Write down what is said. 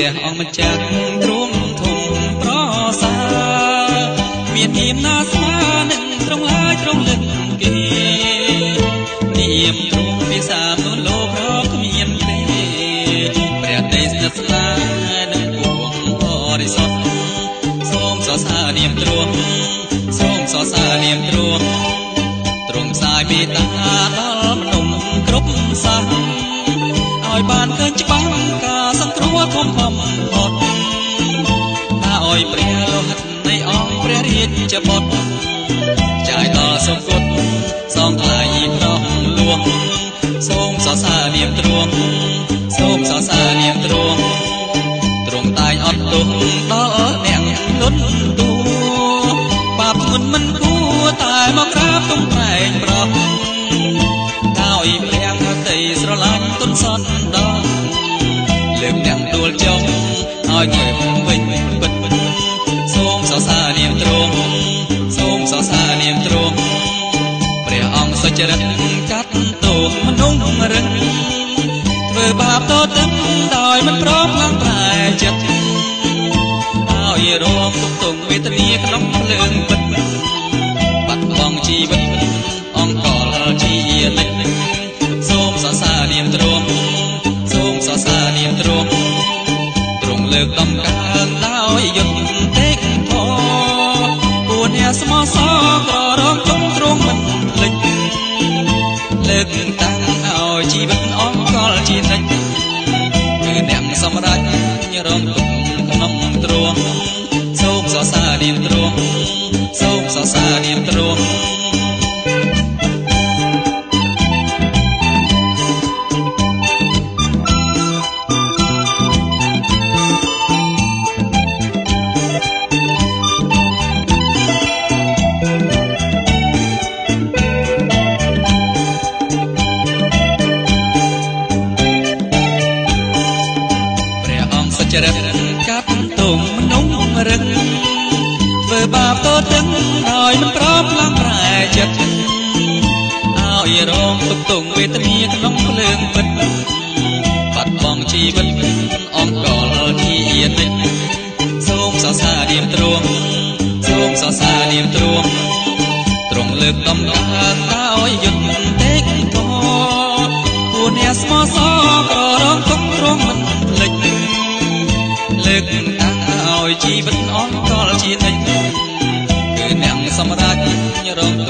ព្រះអង្គម្ចាស់ទ្រង់ធំប្រសើរមាននាមណាស្មានឹងត្រង់ឡើយត្រង់លឹកគេនាមទ្រង់ភាសាមនុស្សលោករកគ្មានទេព្រះទេស្និទ្ធស្នានឹងពួងបរិសុទ្ធសូមសរសើរនាមទ្រង់សូមសរសើរនាមទ្រង់ ជបុត្រចាយដល់សុគតសងថ្លៃប្រោះលួងសូមសរសើរនាមទ្រង់សូមសរសើរនាមទ្រង់ទ្រង់តែងអត់ទោសដល់អ្នកលន់ទួបាបធ្ងន់មិនគួរតែមកក្រាបទុំប្រែងប្រោះដោយព្រះតីស្រឡាញ់ទុនសនដល់លើកទាំងដួលចុងឲ្យងើបវិញពិតសូមសរសើរនាម សុចរិតកាត់ទោសមនុស្សរឹងធ្វើបាបតតឹងដោយមិនព្រមឡើងប្រែចិត្តឲ្យរងទុកទងវេទនាក្នុង សម្រេចរងទុកក្នុងទ្រង់សូមសរសើរនាមទ្រង់សូមសរសើរនាមទ្រង់ សុចរិតកាត់ទុំមនុស្សរឹងធ្វើបាបតតឹងដោយមិនប្រមឡើងប្រែចិត្តឲ្យរងទុកទងវេទនាក្នុងភ្លើងពិតបាត់បង់ជីវិតអង្គលជានិច្ចសូមសរសើរនាមទ្រង់សូមសរសើរនាមទ្រង់ទ្រង់លើកដំកើងដោយយុទ្ធទេកធម៌ពួកអ្នកស្មោះសរក៏រងទុកទ្រង់មិនភ្លេច លើកតាំងឲ្យជីវិតអន់កលជានិច្ចគឺអ្នកសម្រេចរងទុកក្នុង